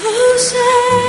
Who said?